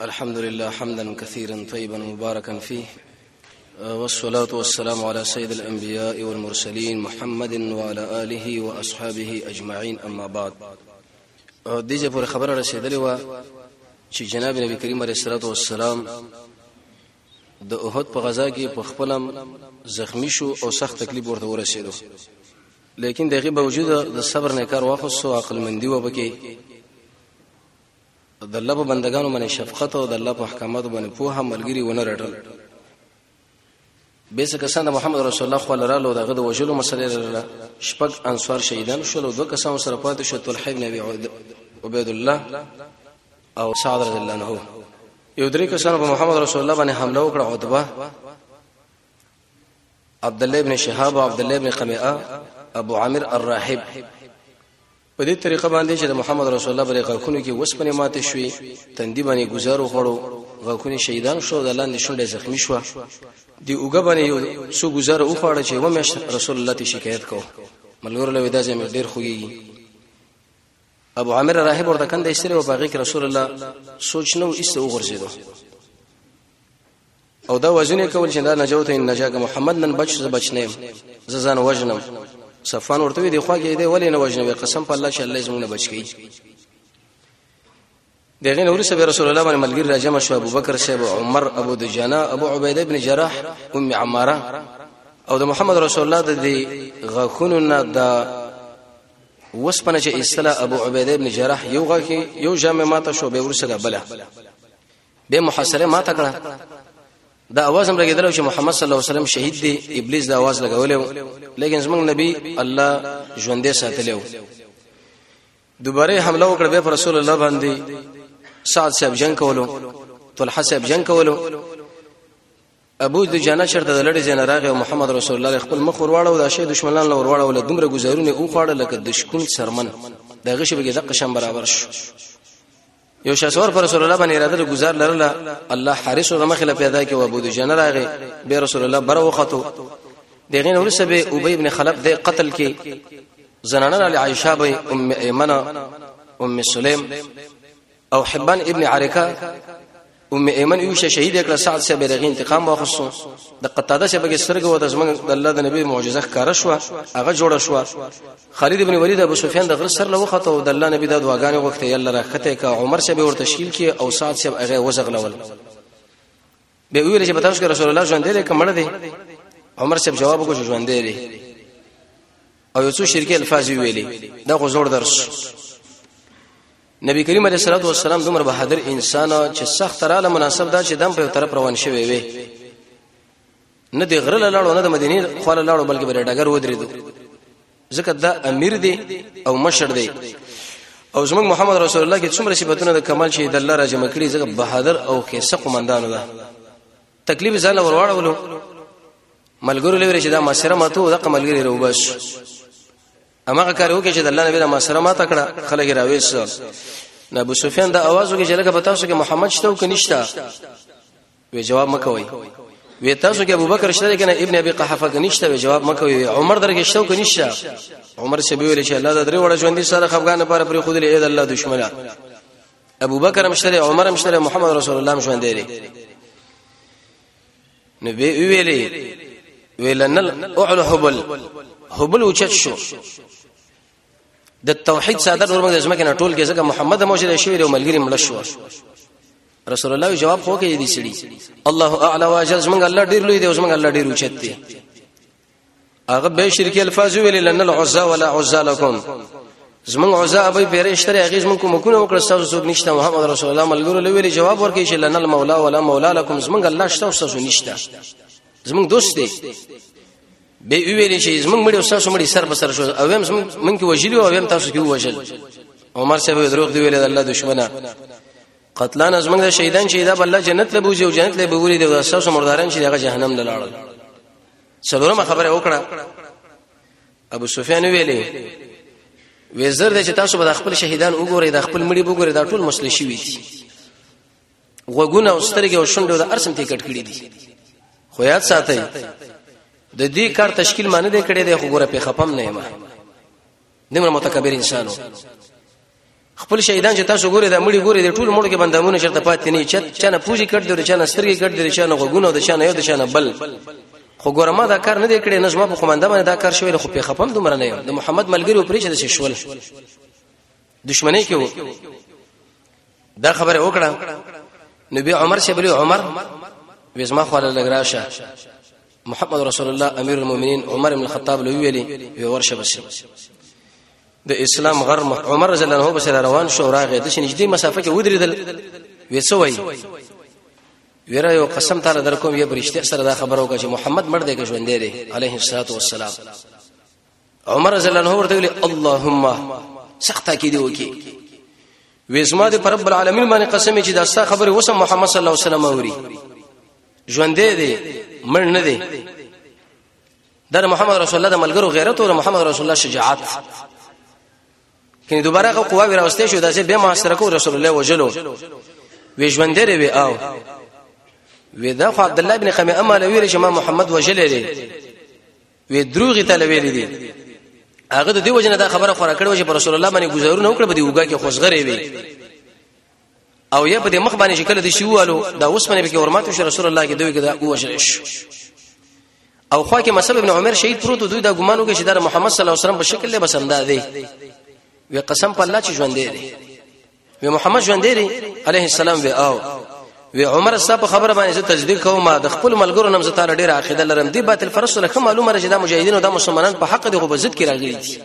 الحمد لله حمدا كثيرا طيبا مباركا فيه والصلاة والسلام على سيد الأنبياء والمرسلين محمد وعلى آله وأصحابه أجمعين أما بعد دیجه پر خبره رسیدلې و چې جناب نبی کریم علیه الصلاه والسلام د احد په غزا کې په خپلم زخمی شو او سخت تکلیف ورته ورسېدو لیکن دغه باوجود د صبر نه کار واخصو عقل مندي و بکې د الله په بندگانو باندې شفقت او د الله په احکاماتو باندې پوهه ملګری ونه رټل بیسه کسان د محمد رسول الله خو لره لو دغه د وجلو مسلې لره شپږ انصار شهیدان شول او دوه کسان سره پاتې شو طلحه ابن ابي عبيد الله او سعد رضی الله عنه یو درې کسان په محمد رسول الله باندې حمله وکړه عتبه عبد الله ابن شهاب او عبد الله ابن قمئه ابو عامر الراهب په دې طریقه باندې چې د محمد رسول الله بری غاکونو کې وسپنې ماتې شوې تندی باندې گزارو غړو غاکونو شهیدان شو د لاندې شونډه زخمی شو دی اوګه باندې یو څو گزاره او خاړه چې و مش رسول الله ته شکایت کو ملګرو له ودازې مې ډیر خوږي ابو عامر راهب ورته کنده استره او باغی رسول الله سوچ نو ایسته وغورځیدو او دا وجنه کول چې دا نجوت ان نجاګه محمد نن بچ ز بچ نه ز ځان وجنم صفان ورته وی دی خو کې دی ولې نه وجنه قسم په الله چې الله زمونه بچ کی دغه نور سره رسول الله باندې ملګری راجم شو ابو بکر صاحب عمر ابو دجانه ابو عبیده ابن جراح ام عماره او د محمد رسول الله د دې غخونو نه د وسپنه چې اسلا ابو عبیده ابن جراح یو غخي یو جامع ماته شو به ورسره بلا به محاصره ما تکړه دا आवाज هم لګیدل چې محمد صلی الله علیه وسلم شهید دی ابلیس دا आवाज لګولیو لیکن زمونږ نبی الله ژوندې ساتلیو دوباره حمله وکړه به پر رسول الله باندې سعد صاحب جنگ کولو طلحه صاحب جنگ کولو ابو د جنہ شرط د لړې جن راغه محمد رسول الله خپل مخ ورواړو د شی دشمنان لور واړو له دومره گزارونه او خاړه لکه دشکون سرمن د غشي بګه دقه شم برابر شو یو شاسور پر رسول الله باندې اراده د گزار لرله الله حارس او مخله پیدا کې و ابو دجنه راغی به رسول الله بر وختو دغه نور سبه ابی ابن خلف د قتل کې زنانه علی عائشه به ام ایمنه ام سلیم او حبان ابن عرکه ام ایمن یو شهید کړه سعد سے بیرغ انتقام واخصو د قتاده سے بګی سرګ و د زمن د الله د نبی معجزه ښکار شو هغه جوړ شو خالد ابن ولید ابو سفیان د غر سر له وخته او د الله نبی د دعاګانې وخته یې الله راخته کا عمر سے به ورته شیل کی او سعد سے هغه وزغلول به ویل چې بتاوس کې رسول الله ژوند دی کمړ دی عمر سے جواب کو ژوند دی او یو څو شرکی الفاظ ویلي دا غوړ درس نبی کریم علیه الصلاه والسلام دومره بهادر انسان چې سخت رااله مناسب دا چې دم په طرف روان شوی وي نه دی غره لاړو نه د مدینه خو لاړو بلکې بر ډګر ودرېدو ځکه دا امیر دی او مشر دی او زموږ محمد رسول الله کې څومره صفاتونه د کمال شي د الله راځم کړی ځکه بهادر او خیسه قومندان ده تکلیف ځان ورواړولو ملګرو لوري چې دا مسره ماتو د قملګری روبس امغه کار وکړي چې د الله نبی له مسره ما تکړه خلک راويس نه ابو سفیان دا आवाज وکړي چې لکه پتا شو کې محمد شته او کې نشته وی جواب مکوي وی تاسو کې ابوبکر شته کنه ابن ابي قحافه کې نشته وی جواب مکوي عمر درګه شته او کې نشته عمر سی ویل چې الله دا درې وړه ژوند دي سره خفغان لپاره پر خود له الله دشمنه ابوبکر مشتره عمر مشتره محمد رسول الله مشوندې نو به ویلې ویلنل اعلى حبل حبل اوچت شو د توحید ساده نور موږ زمکه نه ټول کې ځکه محمد موجود شوی دی ملګری مړ شو رسول الله جواب خو کې دي سړي الله اعلى واجل زمنګ الله ډیر لوی دی زمنګ الله ډیر اوچت دی هغه به شرکی الفاظ ویل لن العزا ولا عزا لكم زمون عزا به پیرشتره هغه زمون کوم کو نو کړ تاسو څوک نشته محمد رسول الله ملګرو لویل جواب ورکړي چې لن المولا ولا مولا لكم زمون الله شته تاسو نشته زمون دوست دی به ویل چې زمون مړي تاسو مړي سر په سر شو او هم زمون من کې وجلی او هم تاسو کې وجل عمر صاحب دروغ دی ویل الله دشمنه قتلان از موږ د شهیدان شهیدا بل جنت له بوزي او جنت له بوري د اساس مرداران چې هغه جهنم لاړل څلورمه خبره وکړه ابو سفیان ویلې وزر د چې تاسو به خپل شهیدان وګورئ د خپل مړي وګورئ دا ټول مسله شي وي غوګونه او سترګې او شونډې د ارسم ته کټ کړې دي خو یاد ساتئ د دې کار تشکیل معنی دې کړې دی خو ګوره په خپم نه ما دمر متکبر انسانو خپل شهیدان چې تاسو ګوري دا مړي ګوري د ټول مړو کې بندامونه چرته پاتې نه چت چنه پوجي کټ درې چنه سترګې کټ درې چنه غوګونه د چنه یو د چنه بل خو ګورما دا کار نه دی کړی نظم په قومنده باندې دا کار شوی خو په خپم دومره نه یو د محمد ملګری پرې چې د شول دښمنۍ کې وو دا خبره وکړه نبی عمر شبلی عمر وزما خو له لګراشه محمد رسول الله امیر المؤمنین عمر بن الخطاب له ویلي وی ورشه بشي د اسلام غر عمر رضی الله عنه بس روان شو راغی د شنجدي مسافه کې ودرېدل وسوي ویره یو قسم تعالی در کوم یو برشته سره دا خبرو کوي محمد مړ دی که ژوند دی عليه الصلاه والسلام عمر رضی الله عنه ورته ویل اللهم سخته کې دی وکي وېزما دې پر رب العالمین باندې قسم چې دا ستا خبره وسه محمد صلی الله علیه وسلم اوري ژوندې دې مړ نه دې در محمد رسول الله د ملګرو غیرت او محمد رسول الله شجاعت کله دوباره غو قوا وراوسته شو داسې به محاصره کو رسول الله وجلو وی ژوندې لري وی او وی دا خو عبد الله ابن خمی امه لوی چې ما محمد وجلې لري وی دروغ ته لویل دي هغه د دې وجنه دا خبره خورا کړو چې رسول الله باندې گزارونه وکړه بده وګه کې خوشغره وي او یا په دې مخ باندې شکل دي شوالو دا اوس باندې کې حرمت شو رسول الله کې دوی کې دا وشل شو او خو کې مسب ابن عمر شهید پروت دوی دا ګمان وکړي چې دا محمد صلی الله علیه وسلم په شکل له بسنده دی وی قسم په الله چې ژوند دی وی محمد ژوندې دی عليه السلام وی او وی عمر صاحب خبره باندې زه تصدیق کوم د خپل ملګرو نم زتاره ډیره عقیده لرم دی باطل فرس له معلومه راځي د مجاهدین او د مسلمانان په حق دی خو بزد کې راغلي دي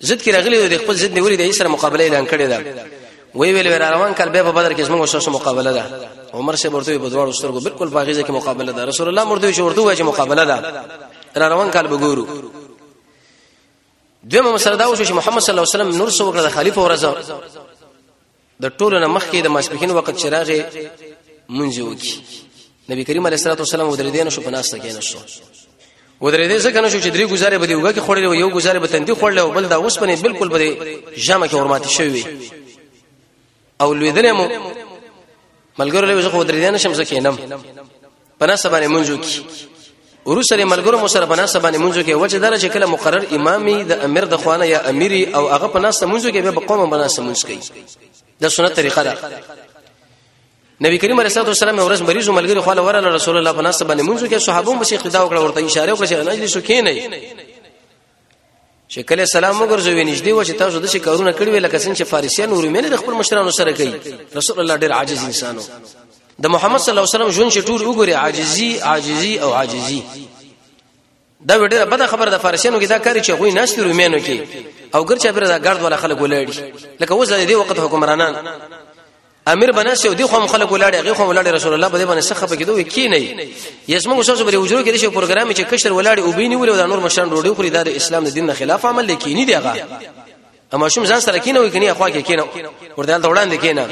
زد کې راغلي د خپل زد نیولې د اسره مقابله اعلان کړې ده وی ویل ور روان کال به په بدر کې زموږ سره مقابله ده عمر صاحب ورته په دوه سترګو بالکل باغیزه کې مقابله ده رسول الله مرته شو ورته وایي مقابله ده را روان کال به ګورو دویمه مسله دا وشو چې محمد صلی الله علیه وسلم نور سو وکړه د خلیفہ ورځ د ټولو نه مخکې د ماسپخین وخت چراغ منځ وکي نبی کریم علیه الصلاه والسلام ودریدین شو پناسته کین شو ودریدې څنګه نشو چې درې گزارې به دیوګه کې خړلې یو گزارې به تندې خړلې او بل دا اوس پنه بالکل به جامه کې حرمت شوی او لویدلې مو ملګرو له زه خو درې نه شم زکه نم پنا سبانه منځو کی ورو سره ملګرو مو سره پنا سبانه منځو کې وجه دار چې کله مقرر امامي د امیر د خوانه یا امیری او هغه پنا سره منځو کې به قوم پنا سره منځ کوي د سنت طریقه ده نبی کریم علیه الصلاه والسلام ورځ مریض ملګری خو له رسول الله پنا سره باندې منځو کې صحابه مو شیخ دا وکړه ورته اشاره وکړه چې نه دې شو کې نه چې کله سلام وګرځوي نږدې و چې تاسو د څه کارونه کړی وي لکه څنګه چې فارسیان او رومین د خپل مشرانو سره کوي رسول الله ډېر عاجز انسانو د محمد صلی الله علیه وسلم ژوند چې ټول وګوري عاجزي عاجزي او عاجزي دا ډېره بده خبره ده فارسیانو کې دا کاری چې غوي ناشته رومینو کې او ګرچا پر دا ګرد ولا خلک ولاړ لکه اوس د دې وخت حکمرانان امیر بناسه دی خو خلک ولاړ هغه خو ولاړ رسول الله په دې باندې سخه پکې دوی کی نه یسمو اوسه بری وجرو کې شو پروګرام چې کشر ولاړ او بینی ولې د نور مشان ډوډۍ خوري د اسلام د دین خلاف عمل لیکي نه دی هغه اما شوم ځان سره کینه وي کني اخوا کې کینه ورته وړاندې کینه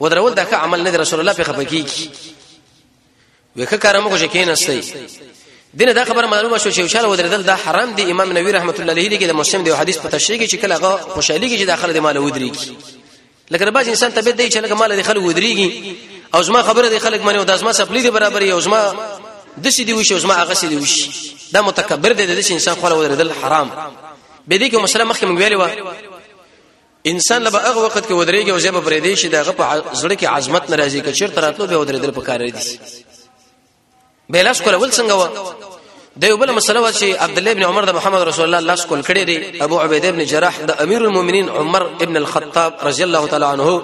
ودرول دغه عمل نه رسول الله په خپکی وکه کارمو کو شکین استي دینه دا خبره معلومه شو چې وشاله ودرېدل دا حرام دی امام نووي رحمت الله علیه لیکي د مسلم دی حدیث په تشریح کې چې کله هغه خوشحالي کې چې داخله دی مال ودرېږي لکه باز انسان ته بده چې لکه مال دی خلک ودرېږي او زما خبره دی خلک منو دا زما سپلی دی برابر یو زما د شي دی وشي زما هغه شي دی وشي دا متکبر دی د انسان خو ودرېدل حرام به دې کې مسلمان مخکې مونږ ویلو انسان لبا هغه وخت کې ودرېږي او ځبه پرې دی شي دغه په زړه کې عظمت ناراضي کې چیرته راتلو به ودرېدل په کار دي بیلاس کول ول څنګه و د یو بل مسله و چې عبد الله ابن عمر د محمد رسول الله لاس کول کړي دي ابو عبید ابن جراح د امیر المؤمنین عمر ابن الخطاب رضی الله تعالی عنه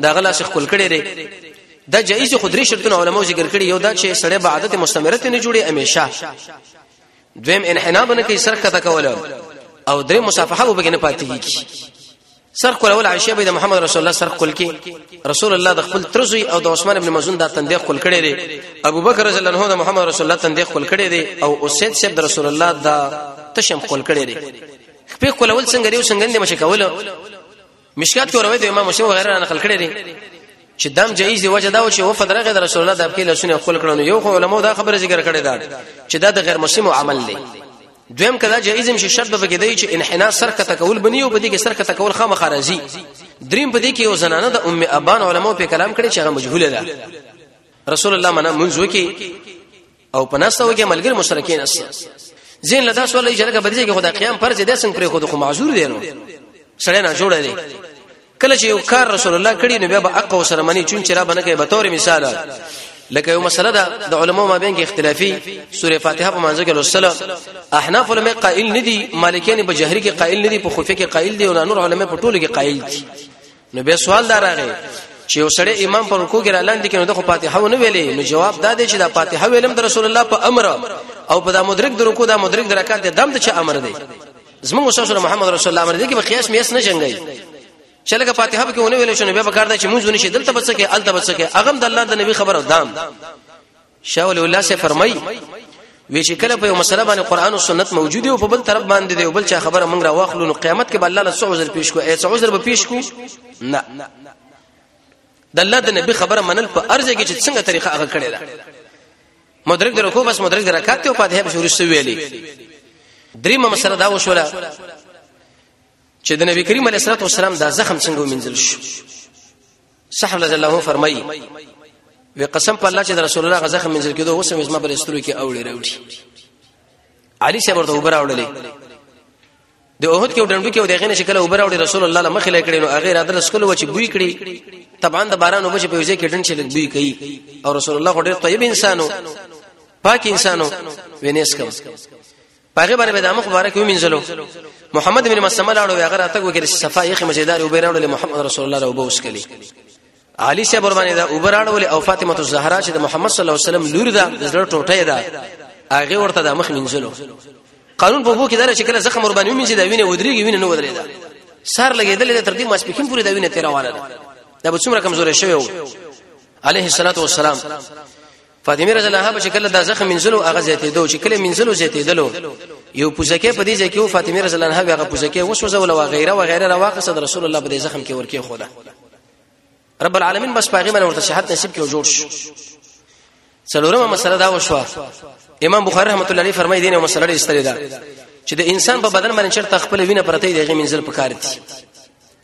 دا غلا شیخ کول کړي دي دا جایز خدري شرطونه علماو ذکر کړي یو دا چې سړی به عادت مستمره ته نه جوړي همیشه دویم انحناء بنه کوي سر کته کول او درې مصافحه وبګ نه پاتې کیږي سر کول اول عائشه بيد محمد رسول الله سر کول کې رسول الله د خپل ترزوی او د عثمان ابن مزون د تندې خپل کړي دي ابو بکر رضی الله عنه د محمد رسول الله تندې خپل کړي دي او اسید شپ د رسول الله د تشم خپل کړي دي خپل کول څنګه دی څنګه نه مشه کول مشکات کې روایت امام مسلم وغیرہ نقل کړی دی چې دم جایز دی وجه دا و چې و فدرغه د رسول الله د خپل لاسونه خپل کړنو یو خو علماء دا خبره ذکر کړې ده چې دا د غیر مسلم عمل دی دویم کدا جایز هم شرط به کې دی چې انحناء سر کته کول بنی او بده کې سر کته کول خامخ راځي دریم په دې کې یو زنانه د ام ابان علماء په کلام کړي چې هغه مجهوله ده رسول الله منه منځو کې او په ناسته وګه ملګری مشرکین اس زین لدا سوال یې چې بدیږي خدای قیام فرض دې څنګه پرې خو د خو معذور دی نو سړی نه جوړ دی کله چې یو کار رسول الله کړی نو بیا به اقو سره منی چون چې را بنه کوي به تور مثال لکه یو مسله ده د علماو مابین کې اختلافي سوره فاتحه په منځ کې لوستل احناف علماء قائل ندي مالکیان په جهري کې قائل ندي په خفي کې قائل دي او نور علماء په ټولو کې قائل دي نو به سوال دا راغی چې یو سړی امام پر رکوع کې را لاندې کینو د خو فاتحه ونه ویلې نو جواب دا دی چې دا فاتحه ویلم د رسول الله په امر او په دا مدرک د رکوع دا مدرک د رکعت د دم د چا امر دی زموږ استاد محمد رسول الله امر دی کې په قیاس میس نه جنگي چې لکه فاتحه کې ونه ویلې شنو بیا به کار دی چې مونږ ونشي دلته بچکه الته بچکه اغم د الله د نبی خبر او دام شاه ولی الله سے فرمای وی چې کله په مسله باندې قران او سنت موجود او په بل طرف باندې دی او بل چا خبره مونږ را واخلو نو قیامت کې به الله له څو عذر پیش کو ایت عذر به پیش کو نه د الله د نبی خبره منل په ارزه کې چې څنګه طریقه هغه کړی دا مدرک درکو بس مدرک درکات ته پاتې به شروع سو ویلي دریمه مسله دا وشوله چې د نبی کریم علیه الصلاه والسلام دا زخم څنګه ومنځل شو صحر رضی الله فرمایي وی قسم په الله چې رسول الله غزه خمن ځل کېدو اوس مې ما پر استرو کې اوړي راوړي علي صاحب ورته وبره وړلې د اوهد کې ډنډو کې دغه نشه کله وبره وړي رسول الله مخې لې کړي نو هغه را درس کول و چې بوی کړي طبعا د باران وبچ په وجه کې ډنډ چې لګ بوی کوي او رسول الله ډېر طيب انسانو پاک انسانو وینېس کوم پاغه باندې به د مخ مبارک ومنځلو محمد بن مسلمه لاړو هغه راته وکړي صفه یې مزیدار او بیراړو محمد رسول الله راو بوس کړي علي صاحب ورمانه دا وبراړو او فاطمه الزهرا چې د محمد صلی الله علیه وسلم لور ده د زړه ټوټه ده هغه ورته د مخ منځلو قانون په بو کې دا چې کله زخم ور باندې ومنځي دا وینه ودرېږي وینه نه ودرېدا سار لګېدل تر دې ماسپکین پورې دا وینه تیر روانه ده دا به څومره کمزورې شوی و عليه الصلاه والسلام فاطمه رضی الله عنها په شکل د زخم منزلو هغه زیاتېدو چې کله منزلو زیاتېدلو یو پوزکه په دې ځای کې فاطمه رضی الله عنها هغه پوزکه وسوځول او غیره و غیره راوخه صد رسول الله په دې زخم کې ورکی خوده رب العالمین بس پاغي من ورته صحت نصیب کې جوړ شو څلورمه مسله دا وشو امام بخاری رحمت الله علیه فرمایي دینه مسله لري استری دا چې د انسان په بدن باندې چرته خپل وینه پرته دی غي منزل پکار دي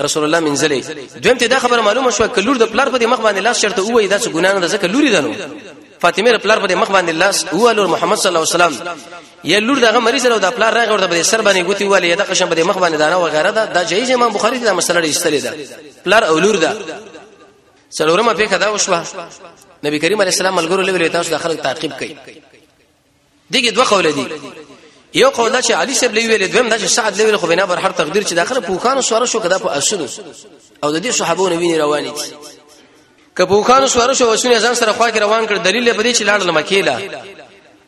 رسول الله منزلې دویم ته دا خبره معلومه شو کلور د پلار په دې مخ باندې لاس شرط وای دا څه ګنا نه ده ځکه لوري دنو فاطمه پلار په دې مخ باندې لاس هو لور محمد صلی الله علیه وسلم یا لور دغه مریض له د پلار راغور د بده سر باندې ګوتی والی دغه شم بده مخ باندې دانه و غیره ده دا جایز امام بخاری دا مسله لري استلې ده پلار او لور ده څلورمه په کدا وشوه نبی کریم علیه السلام ملګرو لوي تاسو د خلک تعقیب کړئ دغه دوه قول دي یو قول دا چې علي صاحب لوي ویل دویم دا چې سعد لوي خو بنا بر هر تقدیر چې داخله پوخانو سوار شو کدا په اسونو او د دې صحابو نه ویني روان دي کپوخانو سوار شو وسونه ځان سره خوا کې روان کړ دلیل په دې چې لاړ لمکیلا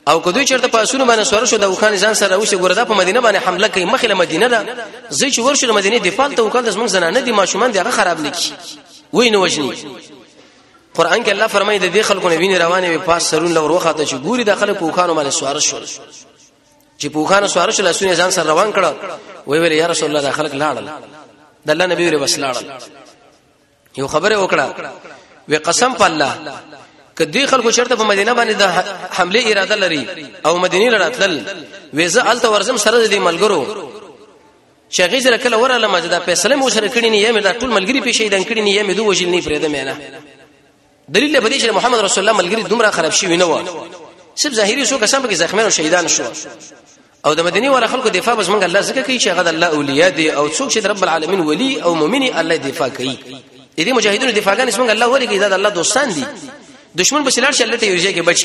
او کدوې چرته په اسونو باندې سوار شو د وخان ځان سره اوسه ګوردا په مدینه باندې حمله کوي مخله مدینه ده زی چې ورشو مدینه دیفال ته وکړ د زمون زنانه دي ماشومان دغه خراب نکي وینه وجني قران کې الله فرمایي د دې خلکو نه ویني روانه وي پاس سرون لور وخته چې ګوري د خلکو وکانو باندې سوار شول چې په وکانو سوار شول لاسونه ځان سره روان کړه وی ویل یا رسول الله د خلک لاړل د الله نبی ور بس لاړل یو خبره وکړه وی قسم په الله کدی خلکو چرته په مدینه باندې د حمله اراده لري او مدینه لړاتل ویزه الته ورزم سره د ملګرو چې هغه سره کله وراله ما دا فیصله مو سره کړی نه یم دا ټول ملګری په شهیدان کړی نه یم دوه وجل نه فرېده مې نه دلیل به دې چې محمد رسول الله ملګری دومره خراب شي نه و سب ظاهری شو کسان به زخمیان او شهیدان شو او د مدینه ولا خلکو دفاع بس مونږ الله زکه کوي چې هغه الله اولیاء دي او څوک چې رب العالمین ولی او مؤمنی الله دفاع کوي دې مجاهدونو دفاعګان اسمنګ الله ولي کوي دا الله دوستان دي دشمن به سلار شي الله ته یوځای کې بچ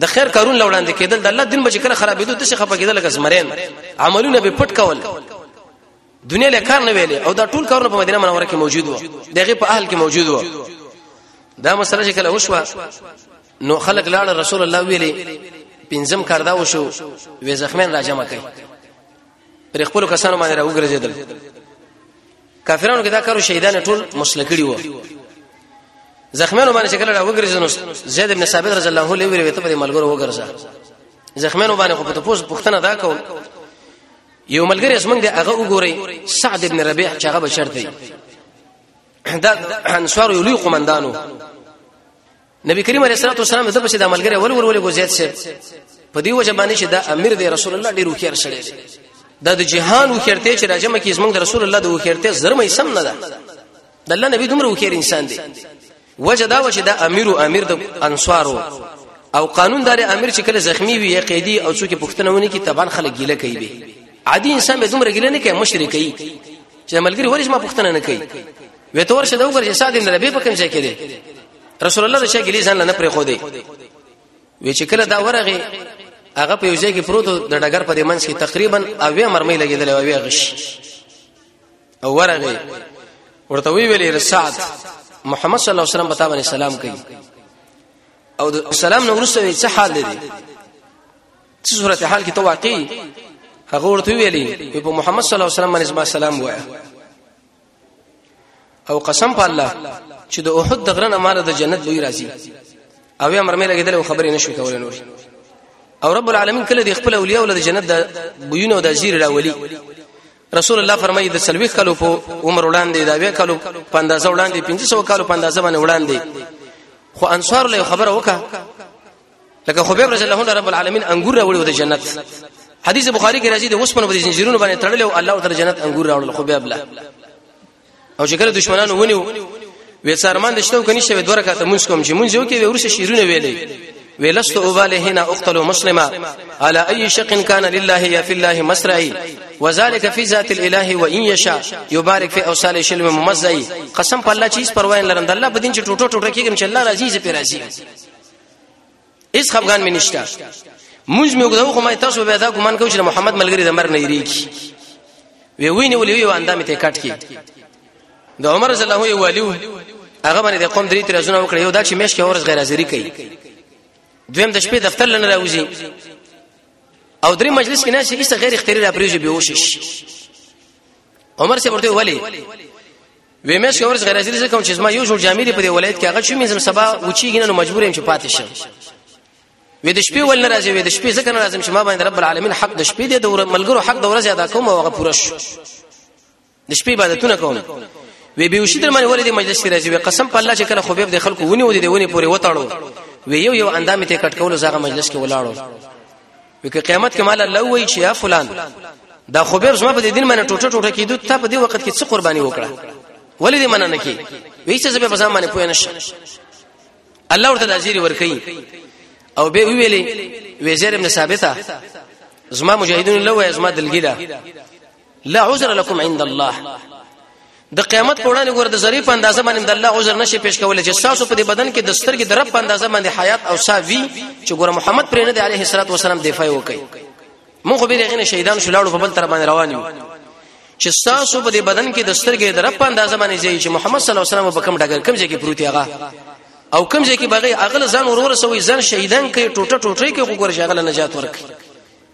د خیر کارون لوړاندې کېدل د الله دین به چې کله خرابېدو د څه خپه کېدل لکه زمرین عملونه به پټ کول دنیا له کار نه ویلې او دا ټول کارونه په مدینه منوره کې موجود و دغه په اهل کې موجود و دا مسله چې کله وشوه نو خلک لاړ رسول الله ویلې پنځم کار دا وشو وې زخمین راجمه کړي پر خپل کسانو باندې راوګرځیدل کافرانو کې دا کارو شهیدان ټول مسلکړي وو زخمیانو باندې شکل راوګرځنو زید ابن ثابت رضی الله عنه ویل ته په ملګرو وګرځا زخمیانو باندې خو ته پوس پښتنه دا کوم یو ملګری اسمن دی هغه وګوري سعد ابن ربيع چې هغه بشر دی دا انصار یو لوی قومندانو نبی کریم علیه الصلاه والسلام د بچی د عملګری ور ور ولې ګوزیت شه په دی وجه باندې چې دا امیر دی رسول الله ډیر وخیر شړی دی دا د جهان وخیرته چې راجمه کې زمونږ رسول الله د وخیرته زرمې سم نه ده د الله نبی دومره وخیر انسان دی وجه دا و چې دا امیر او امیر د انصارو او قانون دار امیر چې کله زخمی وي یا قیدی او څوک پښتنه ونی کی تبان خلک ګیله کوي به عادي انسان به دومره ګیله نه کوي مشرک کوي چې ملګری ورش ما پښتنه نه کوي وې تور شه دا وګورې چې ساده نه به پکم ځای کې دی رسول الله د شګلی ځان نه پرې خو دی وی چې کله دا ورغه هغه په یوځای کې پروت د ډګر په منځ کې تقریبا اویا مرمۍ لګیدل او اویا غش او ورغه ورته وی ویلې رسعت محمد صلی الله علیه وسلم بتا باندې سلام کوي او د سلام نو ورسره څه حال دی څه صورت حال کې توقی هغه ورته ویلې په محمد صلی الله علیه وسلم باندې سلام وایا او قسم په الله چې د احد د غره نه مال د جنت بوی راځي او یا مرمه لګیدل او خبرې نشو کولای نور او رب العالمین کله د خپل اولیاء ول د جنت د بوینو د زیر راولي رسول الله فرمایي د سلويخ کلو په عمر وړاندې دا وی کلو په اندازه وړاندې 1500 کلو په اندازه باندې وړاندې خو انصار له خبره وکړه لکه خبيب رضی الله عنه رب العالمین انګور راوړي د جنت حدیث بخاری کې راځي د اوسمن په زنجیرونو باندې تړل او الله تعالی جنت انګور راوړل خبيب لا او چې کله دشمنانو ونیو وې سرمان د شتو کني شوی دوه رکعاته مونږ کوم چې مونږ یو کې ورسه شیرونه ویلې ولست أبالي هنا أقتل مسلما على أي شق كان لله يا في الله مسرعي وذلك في ذات الإله وإن يشاء يبارك في أوصال شلم ممزعي قسم په الله چیز پروايي لرند الله بدین چې ټوټو ټوټو کېږم چې الله راضي زه پی راضي اس خفغان مې نشته مونږ مې وګدو خو ما تاسو به دا ګمان کوم چې محمد ملګری د مرګ نه یریږي وی ویني ولې وی اندامې ته کټ کی د عمر رضی الله یو والیو هغه باندې د قوم درې ترزونه وکړ یو دا چې مېش کې اورز غیر حاضری کوي دویم د شپې دفتر لنه راوځي او درې مجلس کې نه شي هیڅ غیر اختیاري را پریږي به وشش عمر سے ورته ولی وې مې شورز غیر ازلی زکه چې ما یو جوړ جامې په دې ولایت کې هغه چې مې زم سبا وچیږي نو مجبور یم چې پاتې شم وې د شپې ول ناراضي وې د شپې زکه ناراضم چې ما باندې رب العالمین حق د شپې دې د ملګرو حق د ورځې ادا کوم او هغه پوره شو د شپې عبادتونه کوم وی به وشي در باندې ولې د مجلس کې راځي قسم په الله چې کله خو به د خلکو ونی ودی دی ونی پورې وتاړو وی یو یو اندام ته کټ کول زغه مجلس کې ولاړو وکه قیامت کې مال الله وایي چې یا فلان دا خو به زما په دین باندې ټوټه ټوټه کیدو ته په دې وخت کې څه قرباني وکړه ولې دې مننه کی وی چې به په ځان باندې پوه نشه الله ورته ځيري ورکي او به ویلې وزیر ابن ثابته زما مجاهدون له وای زما دلګی ده لا عذر لكم عند الله د قیامت په وړاندې ګوره د ذری په اندازه باندې د الله عذر نشي پیش کولای چې تاسو په دې بدن کې د سترګې د رب په اندازه باندې حیات او ساه وی چې ګوره محمد پر نه دی عليه الصلاه والسلام دفاع وکړي مونږ به دغه شهیدان شلاړو په بل تر باندې روان یو چې تاسو په دې بدن کې د سترګې د رب په اندازه باندې ځای چې محمد صلی الله علیه وسلم په کوم ډګر کوم ځای کې پروت هغه او کوم ځای کې بغي اغل ځان ورور سوې ځان شهیدان کې ټوټه ټوټه کې وګورځي اغل نجات ورکړي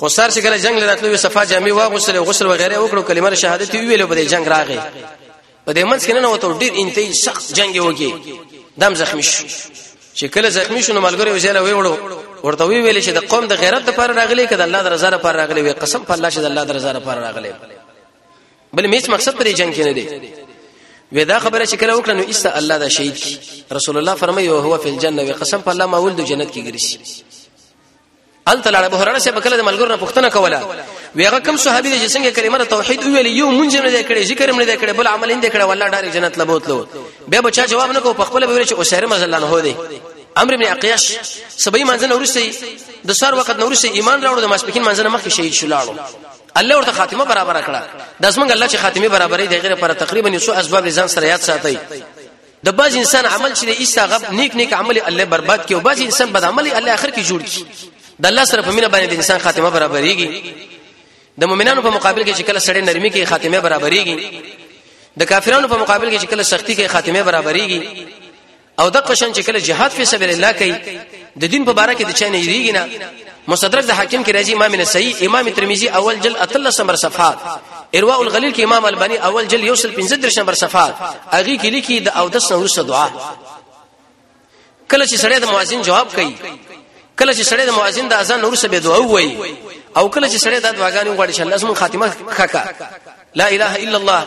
خو سر چې کله جنگ لراتلو وي صفه جامع واغوسل او غسل وغیره وکړو کلمه شهادت ویلو په جنگ راغی په دې منځ کې نه وته ډیر انتهایی سخت جنگ وږي دم زخمی شو چې کله زخمی شو نو ملګری وزله ویوړو ورته وی ویل چې د قوم د غیرت لپاره راغلی کده الله د رضا لپاره راغلی وي قسم په الله چې د الله د رضا لپاره راغلی بل میڅ مقصد پرې جنگ کې نه دی وې دا خبره چې کله وکړه نو ایسته الله دا شهید کی رسول الله فرمایي او هو فی الجنه وې قسم په الله ما ولد جنت کې ګرځي هلته لاړ ابو هرره صاحب کله د ملګرو نه پوښتنه کوله ویغه کوم صحابي چې څنګه کلمه توحید ویل یو مونږ نه دی کړی ذکر نه دی کړی بل عمل نه دی کړی والله ډارې جنت لبوتلو به بچا جواب نه کو په خپل ویل چې اوسره مزل نه هو دی امر ابن عقیش سبي منځنه ورسي د سار وخت نورسي ایمان راوړ د ماسپکین منځنه مخکې شهید شلاړو الله ورته خاتمه برابر کړه د اسمنګ الله چې خاتمه برابرې دی غیر پر تقریبا یو اسباب ځان سره یاد ساتي د باز انسان عمل چې ایسا غب نیک نیک عمل الله برباد کوي او باز انسان بد عمل الله اخر کې جوړ کی د الله سره په مینه باندې د انسان خاتمه برابرېږي د مؤمنانو په مقابل کې چې کله سړی نرمي کې خاتمه برابرېږي د کافرانو په مقابل کې چې کله سختی کې خاتمه برابرېږي او د قشن چې کله جهاد په سبیل الله کوي د دین په باره کې د چا نه یریږي نه مستدرک د حاکم کې راځي امام نسائی امام ترمذی اول جل اتلس نمبر صفحات ارواء الغلیل کې امام البانی اول جل یوسل 15 نمبر صفحات اغي کې لیکي د او دس نور دعا کله چې سړی د مؤذن جواب کوي کله چې سړی د مؤذن د اذان نور سبه دعا وایي او کله چې سړی د دعاګانې وغواړي چې الله زموږ خاتمه خکا لا اله الا الله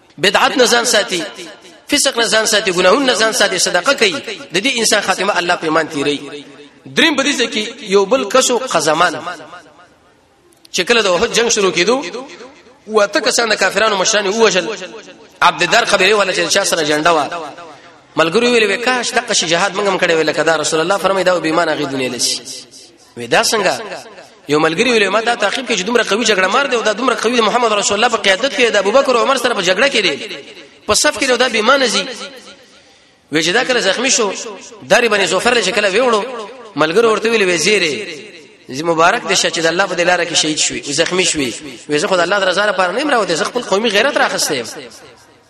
بدعت نه ځان ساتي فسق نه ځان ساتي ګناهونه نه ځان ساتي صدقه کوي د دې انسان خاتمه الله په ایمان تیری دریم بدی ځکه یو بل کسو قزمان چې کله د وحد جنگ شروع کیدو وته کسان د کافرانو مشران ووجل عبد الدار قبيله ولا چې شاه سره جنډه وا ملګری ویل وکاش دغه شي جهاد منګم کړي ویل کدا رسول الله فرمایي دا به ایمان غي دنیا لسی ودا څنګه یو ملګری ویل ما دا تعقیب کې چې دومره قوي جګړه مار دی او دا دومره قوي محمد رسول الله په قیادت کې د ابوبکر او عمر سره په جګړه کې دی په صف کې دا به مانځي وې چې دا کله زخمی شو داری باندې زوفر له شکل ویوړو ملګرو ورته ویل وزیره زی مبارک دې شچې د الله په دلاره کې شهید شوی او زخمی شوی وې زه خدای الله رضا لپاره نه مراوته زه خپل قومي غیرت راخسته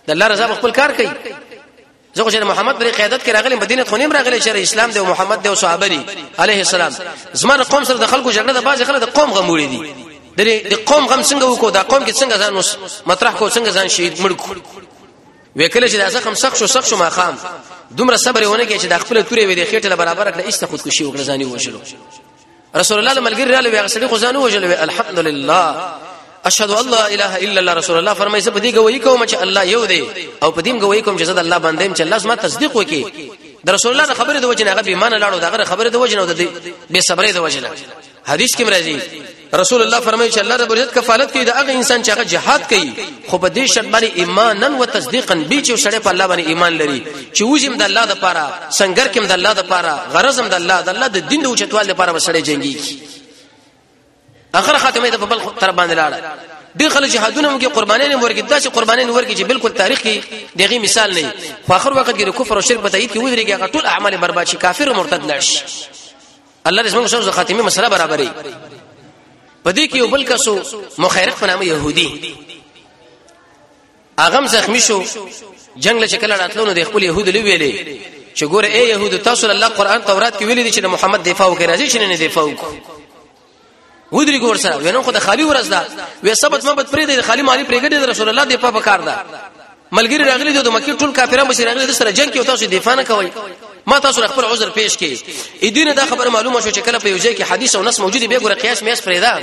د الله رضا خپل کار کوي زه چې محمد پر قیادت کې راغلی مدینه خو نیم راغلی چې اسلام دی او محمد دی او صحابه دی عليه السلام زمر قوم سره د خلکو جګړه د باز خلک د قوم غموړي دي د قوم غم څنګه وکړو دا قوم کې څنګه ځان اوس مطرح کو څنګه ځان شهید مړ کو وکړه چې دا زخم سخت شو سخت شو ما خام دومره صبر ونه کې چې د خپل تورې وې د خېټه برابر کړه ایسته خودکشي وکړه ځاني وشلو رسول الله ملګری رااله وی غسړي خو ځان وجل وی الحمدلله اشهد ان لا اله الا الله رسول الله فرمایي زه په دې گواہی کوم چې الله یو دی او په دې گواہی کوم چې زه د الله باندې يم چې الله زما تصدیق وکي د رسول الله خبره د وجنه هغه بیمانه لاړو دا غره خبره د وجنه د بے صبرې د وجنه حدیث کې مرাজি رسول الله فرمایي چې الله رب عزت کفالت کوي دا هغه انسان چې هغه جهاد کوي خو په دې شرط باندې ایمانا و تصدیقا به چې سړی په الله باندې ایمان لري چې وزم د الله د پاره سنگر کوم د الله د پاره غرضم د الله د الله د دین د اوچتوال د پاره وسړی جنگي اخر خاتمه ته په بل تر باندې لاړ ډېر خلک جهادونه موږ قرباني نه ورګي دا چې قرباني نه ورګي چې بالکل تاریخ کې دغه مثال نه خو اخر وخت کې کفر او شرک په تایید کې ودرېږي هغه ټول اعمال برباد شي کافر او مرتد لړ شي الله دې موږ سره خاتمه مسله برابرې پدې کې یو بل کسو مخیرق په نامه يهودي اغم زخمی شو جنگ له چکل راتلونو د خپل يهود لوي ویلې چې ګوره اے يهود تاسو الله قران تورات کې ویلي دي چې محمد دفاع وکړي راځي چې نه دفاع وکړي ودری ګور سره وینم خو د خالی ورځ ده وې سبت مبت پرې د خالی مالی پرېګډې د رسول الله د په کار ده ملګری راغلی د مکی ټول کافرانو بشیر راغلی د سره جنگ کې تاسو دفاع نه کوي ما تاسو خپل عذر پیش کړي اې دین دا خبره معلومه شو چې کله په یو ځای کې حدیث او نص موجود دی به ګور قیاس میاس پرې ده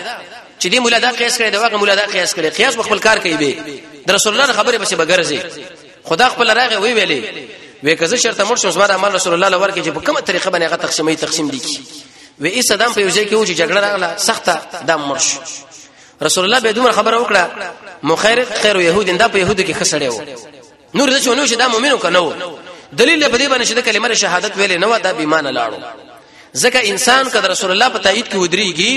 چې دې مولا دا قیاس کړي دا واقع مولا دا قیاس کړي قیاس خپل کار کوي به د رسول الله خبره به بغرزي خدا خپل راغه وی ویلې وې کزه شرط مر شو زما د عمل رسول الله لور کې چې په کومه طریقه باندې هغه تقسیمې تقسیم دي وی ای صدام په یو ځای کې و چې جګړه راغله سخته د مرش رسول الله به دومره خبره وکړه مخیر خیر يهود انده په يهودو کې خسړې و نور ځکه نو چې دا مؤمنو کنه و دلیل په دې باندې چې د کلمه شهادت ویلې نه و دا به ایمان لاړو ځکه انسان کده رسول الله په تایید کې ودرېږي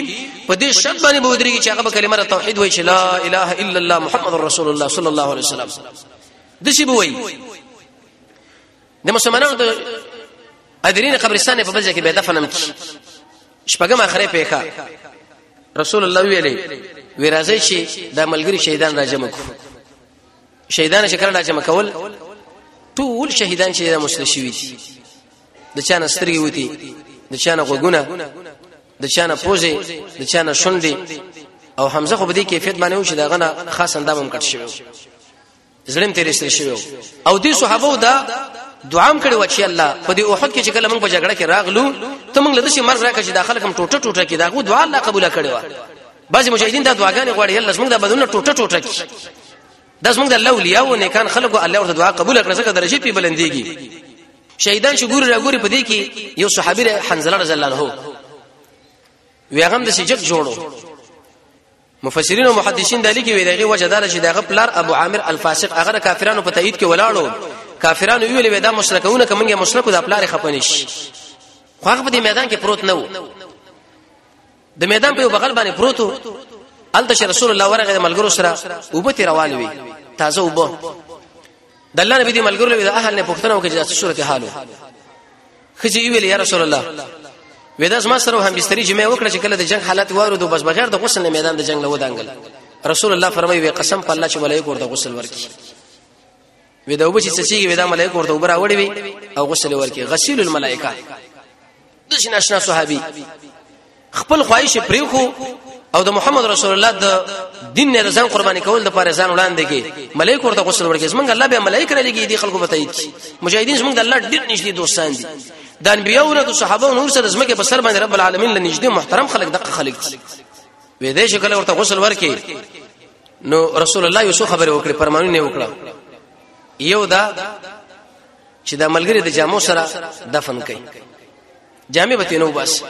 په دې شرط باندې به ودرېږي چې هغه به کلمه توحید وایي چې لا اله الا الله محمد رسول الله صلی الله علیه وسلم د شی به وایي د مسلمانانو د ادرین قبرستان په بلځه کې به دفنم کی شپږم اخره پیخا رسول الله ویلې وی راځي چې د ملګری شهیدان راجم کو شهیدان چې کړه راجم کول ټول شهیدان چې د مسلمان شوی دي د چانه سترګي وتی د چانه غوګونه د چانه پوزي د چانه شونډي او حمزه خو په دې کیفیت باندې و چې دا غنه خاص اندام هم کټ شوی زړم تیر استل شوی او دې صحابه دا دعام کړي و چې الله په دې اوحد کې چې کله موږ په جګړه کې راغلو ته موږ لدشي مرز راکړي چې داخله کوم ټوټه ټوټه کې دا غو دعا الله قبول کړي و بعضي مجاهدین دا دعاګانې غواړي الله زموږ د بدن ټوټه ټوټه کې دا زموږ د الله اولیاء او نیکان خلکو الله ورته دعا قبول کړي ځکه درجه په بلندېږي شهیدان چې ګوري راګوري په دې کې یو صحابي حنزله رضی الله عنه ویغم د سجک جوړو مفسرین او محدثین دلی کې وی دغه وجه دار چې دغه پلار ابو عامر الفاسق هغه کافرانو په تایید کې ولاړو کافرانو ویل وی دا مشرکونه کومه مشرکو د پلار خپنش خو هغه په دې میدان کې پروت نه وو د میدان په بغل باندې پروت وو الته رسول الله ورغه د ملګرو سره وبته روان وی تازه وبو د الله نبی دې ملګرو له اهل نه پښتنه وکړي چې صورت حالو خځې ویل یا رسول الله ودا زما سره هم بستری جمع وکړه چې کله د جنگ حالت وارو دو بس بغیر د غسل نه میدان د جنگ له ودانګل رسول الله فرمایي وي قسم په الله چې ملائکه ورته غسل ورکړي ودا وب چې سچېږي ودا ملائکه ورته وبرا وړي وي او غسل ورکړي غسیل الملائکه د شناشنا صحابي خپل خواهش پریخو او د محمد رسول الله د دین نه ځان قرباني کول د پاره ځان وړاندې کې ملائکه ورته غسل ورکړي زمونږ الله به ملائکه را لګي دي خلکو به تایید شي مجاهدین زمونږ د الله ډېر نږدې دوستان دي د انبیانو نه د صحابه نور سره زمکه په سر باندې رب العالمین له نږدې محترم خلک دغه خلک دي وې دې شکل ورته غسل ورکړي نو رسول الله یو خبره وکړه پرمانو نه وکړه یو دا چې د ملګری د جامو سره دفن کړي جامع به تینو بس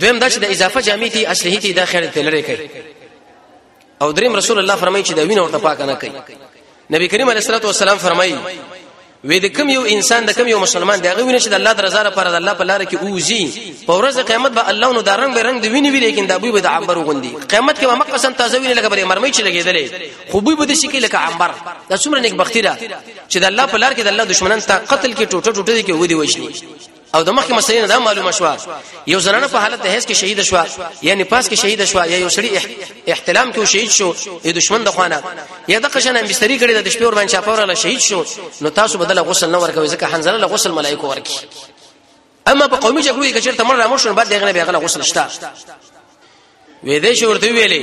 دویم دا چې د اضافه جامع تی اصلي تی دا خیر ته لری کوي او دریم رسول الله فرمایي چې دا وینه ورته پاک نه کوي نبی کریم علیه الصلاه والسلام فرمایي وې د کم یو انسان د کم یو مسلمان دی هغه ویني چې د الله درزا لپاره د الله په لار کې اوځي په ورځ قیامت به الله نو د رنگ به رنگ دی ویني وی لیکن د ابوی به د عنبر غوندي قیامت کې به مقصد تازه ویني لکه بری مرمۍ چې لګېدلې خو بوی به د شي کې لکه عنبر دا څومره نیک بختی ده چې د الله په لار کې د الله دشمنان تا قتل کې ټوټه ټوټه دي کې ودی وشني او د مخکې مسلې نه معلومه شو یو زنانه په حالت هیڅ کې شهید شو یا نفاس کې شهید شو یا یو سړی احتلام کې شهید شو د دشمن د خوانه یا د قشنه مستری کړي د شپې ور باندې چاپوره شهید شو نو تاسو بدل غسل نه ورکوي ځکه حنزله له غسل ملائکه ورکی اما په قومي جګړو کې چیرته مر رامو شو بعد دغه بیا غل غسل شته وې دې شو ورته ویلې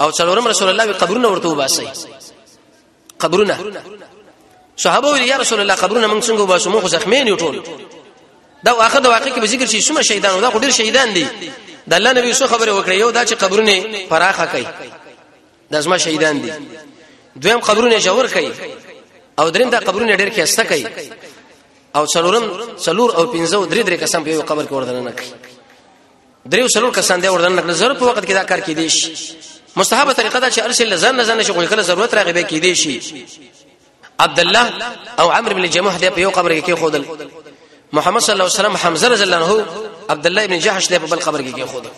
او څلورم رسول الله قبرونه ورته وباسي قبرونه صحابه ویل یا رسول الله قبرونه موږ څنګه وباسو موږ زخمین یو ټول دا واخه د واقع کې به ذکر شي څومره شهیدان دا ډیر شهیدان دي د الله نبی سو خبره وکړه یو دا چې قبرونه پراخه کوي د زما شهیدان دي دویم قبرونه جوړ کوي او دریم دا قبرونه ډیر کې استه کوي او څلورم څلور او پنځه درې درې قسم په یو قبر کې ورته نه کوي دریو سلور کسان دی وردن نکړه ضرورت په وخت کې دا کار کې دي شي مستحبه طریقه دا چې ارسل لزن لزن شي خو کله ضرورت راغی به کې دي شي عبد الله او عمرو بن جموح دی په یو قبر کې خودل محمد صلی الله علیه وسلم حمزه رضی الله عنه عبد الله ابن جحش دی په بل قبر کې خودل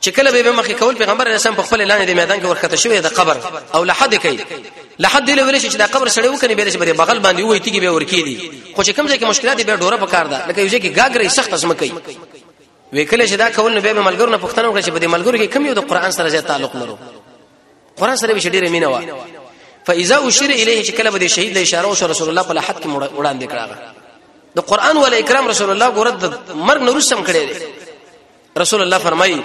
چې کله به مخکې کول پیغمبر اسلام په خپل لاندې میدان کې ورکته شوی د قبر او لحد کوي لحد له ویل چې دا قبر سړی وکني به چې بری بغل باندې وې تیږي به ورکی دي خو چې کمزې کې مشکلات به ډوره پکار ده لکه یو ځکه ګاګرې سخت اسمه کوي وکړي چې دا کول نو به ملګرو نه پښتنه وکړي چې په دې ملګرو کې کم یو د قران سره زیات تعلق لرو قران سره به ډیره مینه و فاذا اشير اليه چې کله به شهید له اشاره او رسول الله په لحد کې وړاندې کړه د قران ول اکرام رسول الله ګور د مرګ نورسم کړي رسول الله فرمایي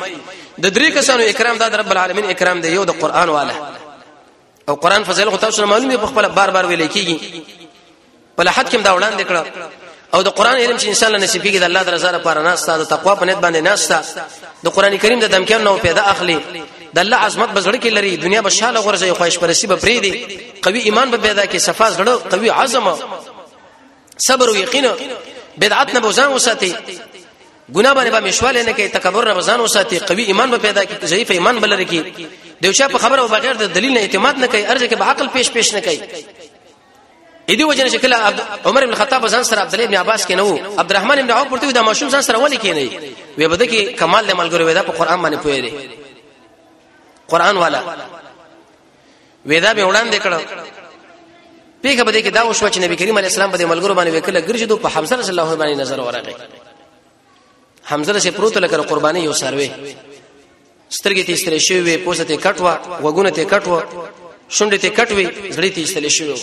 د درې کسانو اکرام د رب العالمین اکرام دی یو د قران والا او قران فضایل خو تاسو معلومه په خپل بار بار ویل کیږي په لحد کې دا وړاندې کړه او د قران علم چې انسان له نصیبېږي د الله درزه لپاره نه ستاسو تقوا په نیت باندې نه ستاسو د قران کریم د دمکان نو پیدا اخلي د الله عظمت بزړه کې لري دنیا بشاله غرزه خواهش پرسي به پری دي قوي ایمان به پیدا کې صفا زړه قوي عزم صبر او یقین بدعت نه بوزان وساتي ګناه باندې به مشواله نه کوي تکبر نه بزان وساتي قوي ایمان به پیدا کوي ضعیف ایمان بل لري دیو شپ خبره بغیر د دلیل نه اعتماد نه کوي ارزه کې به عقل پیش پیش نه کوي اې دی وجنه شکل عمر ابن خطاب ځان سره عبد الله ابن عباس کې نه وو عبد الرحمن ابن عوف ورته دا ماشوم ځان سره ولي کې نه وي بده کې کمال د ملګرو ودا په قران باندې پوي دي قران والا وېدا به وړاندې کړو پیګه بده کې دا وشو چې نبی کریم علی السلام په ملګرو باندې وکړه ګرځي دوه په حمزه رسول الله باندې نظر ورغی حمزه رسې پروت لکه قرباني یو سروي سترګې ته استلې شوی وي پوزه ته کټوا وګونه ته کټوا شونډې ته کټوي زړې ته استلې شوی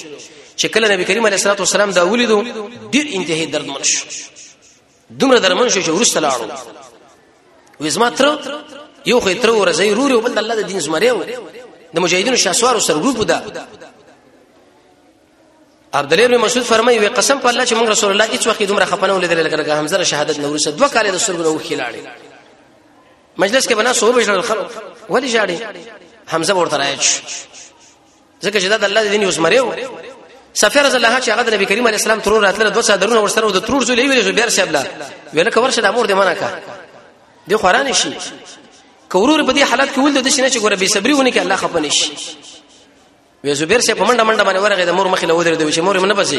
چې کله نبی کریم علیه الصلاه والسلام دا ولیدو ډیر انتهایی دردمن شو دومره درمن شو چې ورسته لاړو وې زما تر یو خې تر ورځې روري او بل الله د دین زمریو د مجاهدینو شاسوار سره ګروپ ده عبد الله بن مسعود فرمایي وي قسم په الله چې موږ رسول الله هیڅ وخت دومره خپنه ولې دلته لکه حمزه له شهادت نو ورسره دوه کال د سرګو نو خلاړي مجلس کې بنا صوب جوړ خلک ولې جاړي حمزه ورته راځي ځکه چې دا د الله د دین یو زمری و سفیر رضی الله چې هغه د نبی کریم علیه السلام ترور راتله دوه صدرونه ورسره و د ترور زولې ویلې زو بیر شبلا ویل کور شه د امور دې منع کا دی قران شي کورور په دې حالت کې ولده د شنه چې ګوره به صبري ونه کې الله خپنه شي وې زبیر شه په منډه منډه باندې ورغه د مور مخې له ودرې دوی چې مور منه بسې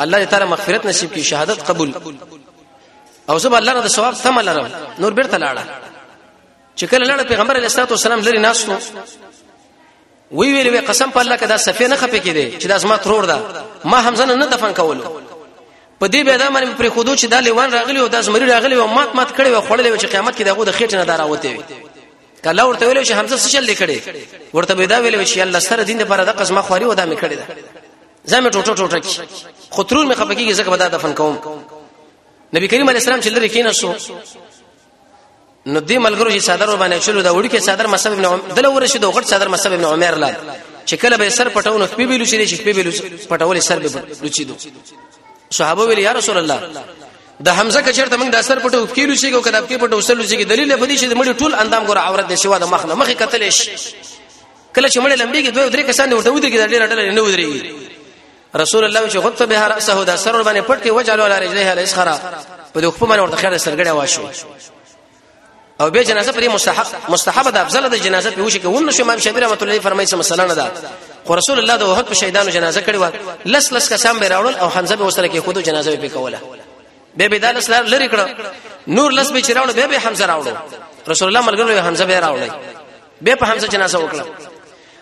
الله دې تعالی مغفرت نصیب کړي شهادت قبول او زه الله نه د ثواب تم لرم نور بیرته لاړه چې کله لاړه پیغمبر علیه الصلاه والسلام لري ناستو وی ویل وی قسم په الله کدا صفه نه خپې کېده چې دا زما ترور ده ما حمزه نه دفن کولو په دې به دا مې پر خودو چې دا لیوان راغلی او دا زمری راغلی او مات مات کړي او خړلې چې قیامت کې دغه د خېټه نه دراوته وي کله ورته ویل چې حمزه څه چل لیکړي ورته به دا ویل چې الله سره دین لپاره د قسمه خوري ودا مې کړی ده زمه ټوټه ټوټه کی خو ترور می خپکیږي زکه بدا دفن کوم نبی کریم علی السلام چې لري کینې شو نو دې ملګرو چې صدر ور باندې شلو دا وړي کې صدر مصعب ابن عمر دله ورشي د وخت صدر مصعب ابن عمر لا چې کله به سر پټو نو په بیلو شي چې په بیلو پټول سر به لوچي دو صحابه ویل یا رسول الله د حمزه کچرته موږ د اثر پټو کې لوچي کو کله په پټو سر لوچي کې دلیل په دې چې مړي ټول اندام ګور عورت دي شوا د مخ نه مخ کتل شي کله چې مړ لمبيږي دوه درې کسان دی ورته ودرېږي ډېر ډېر نه ودرېږي رسول الله چې خط به راسه دا سر باندې پټ کې وجلو علی رجله علی اسخرا په دې خپل باندې ورته خیر سرګړې واشو او به جنازه پرې مستحب مستحب ده افضل ده جنازه په وشي کې ونه شو امام شافعي رحمۃ اللہ فرمایي چې مسله نه ده خو رسول الله د وحد په شهیدانو جنازه کړې و لس لس کسان به راوړل او حمزه به وسره کې خود جنازه به کوله به به دالس لری کړ نور لس به چراوړ به به حمزه راوړ رسول الله ملګرو حمزه به راوړل به په حمزه جنازه وکړه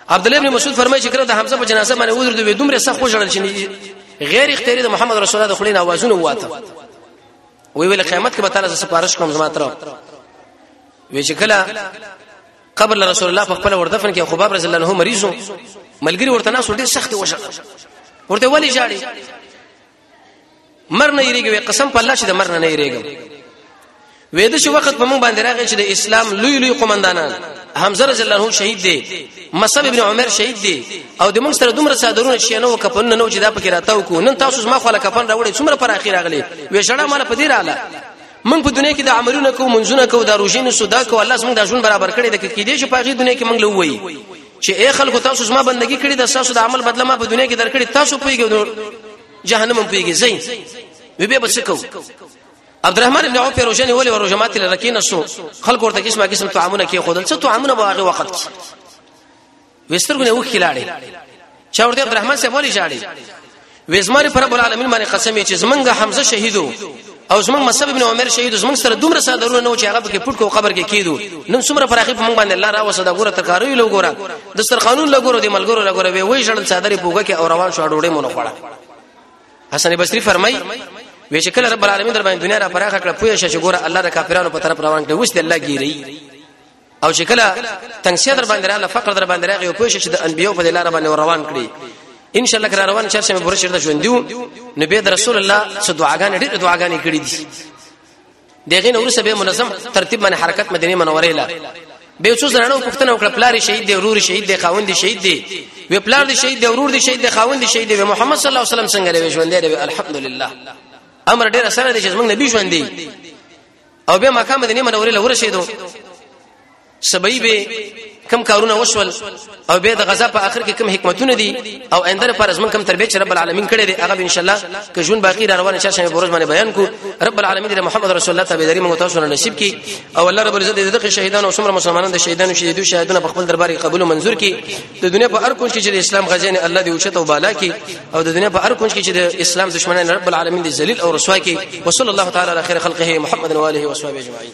عبد الله ابن مسعود فرمایي چې کړه د حمزه په جنازه باندې ودر دوی دومره سخت خوشاله چې غیر اختیاري د محمد رسول الله د خلینو आवाजونه واته وی ویل قیامت کې به تعالی سپارښت کوم زما تر وی چې کله قبر له رسول الله په خپل وردفن کې خباب رسول الله مریضو ملګری ورته ناس ډیر سخت وشه ورته ولی جاړي مر نه یریږي وې قسم په الله چې د مر نه یریږم وې د شو وخت په مونږ باندې راغی چې د اسلام لوی لوی قومندانان حمزه رضی الله عنه شهید دی مصعب ابن عمر شهید دی او د موږ سره دومره صادرونه شي نو کفن نه چې دا پکې راتاو کو نن تاسو ما خو له کفن راوړې څومره پر اخیر اغلی وې شړه مال په دې رااله من په دنیا کې د عملونه کو منځونه کو د روزینو سودا کو الله زموږ د ژوند برابر کړی د کې دې چې په دې دنیا کې موږ لوي چې اے خلکو تاسو زما بندگی کړی دا تاسو د عمل بدله ما په دنیا کې درکړی تاسو پیګو جهنم هم پیګی زین وی به بس کو عبدالرحمن ابن عوف روزنه ولی ورجمات لرکین سو خلکو ورته قسمه قسم تعامونه کې خودل څه تعامونه باغه وخت کې وسترګونه وکړاړي چا ورته عبدالرحمن صاحب ولې ژاړي وې زماري پر رب العالمین باندې قسم چې زمونږ حمزه شهیدو او زمونږ مصعب ابن عمر شهید زمونږ سره دومره صادرونه نو چې هغه په پټ کو قبر کې کیدو نن څومره فراخي په مونږ باندې الله را وسه دا ګوره تکاروي لو ګوره د سر قانون لو ګوره د ملګرو لو ګوره وې وې ژړل صادرې پوګه کې او روان شو ډوړې مونږ خوړه حسن بصری فرمای وې چې کله رب العالمین در باندې دنیا را پراخه کړه پوهه شې چې ګوره الله د کافرانو په طرف روان کړي وښته الله ګیری او چې کله تنگسیا در باندې راغله فقر در باندې راغی او پوه شي چې د انبیو په لار باندې روان کړي ان شاء الله کرا روان چې سم برش ته ژوند دیو نو به رسول الله ص دعاګانې ډېر دعاګانې کړې دي دغه نور سبه منظم ترتیب باندې حرکت مدینه منوره له به څو زنانو پښتنه وکړه پلار شهید دی ورور شهید دی خاوند شهید دی وی پلار دی شهید دی ورور دی شهید دی خاوند دی شهید دی محمد صلی الله علیه وسلم څنګه دی ژوند دی الحمدلله امر ډیر اسانه دی چې موږ نبی ژوند دی او بیا مکه مدینه منوره له ورسېدو سبعی به کم کارونه وشول او به د غزا په اخر کې کم حکمتونه دي او اندر پر ازمن کم تربیه چې رب العالمین کړي دي هغه ان شاء الله که جون باقی را روان شاشه بروز باندې بیان کو رب العالمین د محمد رسول الله تعالی دریم متوسل نصیب کی او الله رب العزت دغه شهیدان او څومره مسلمانان د شهیدانو شهیدو شهیدونه په خپل دربار قبول او منزور کی د دنیا په هر کونج کې چې د اسلام غزين الله دې اوچته او بالا کې او د دنیا په هر کونج کې چې د اسلام دشمنان رب العالمین دې ذلیل او رسوا کې وصلی الله تعالی علی خیر خلقه محمد و علیه و صحبه اجمعین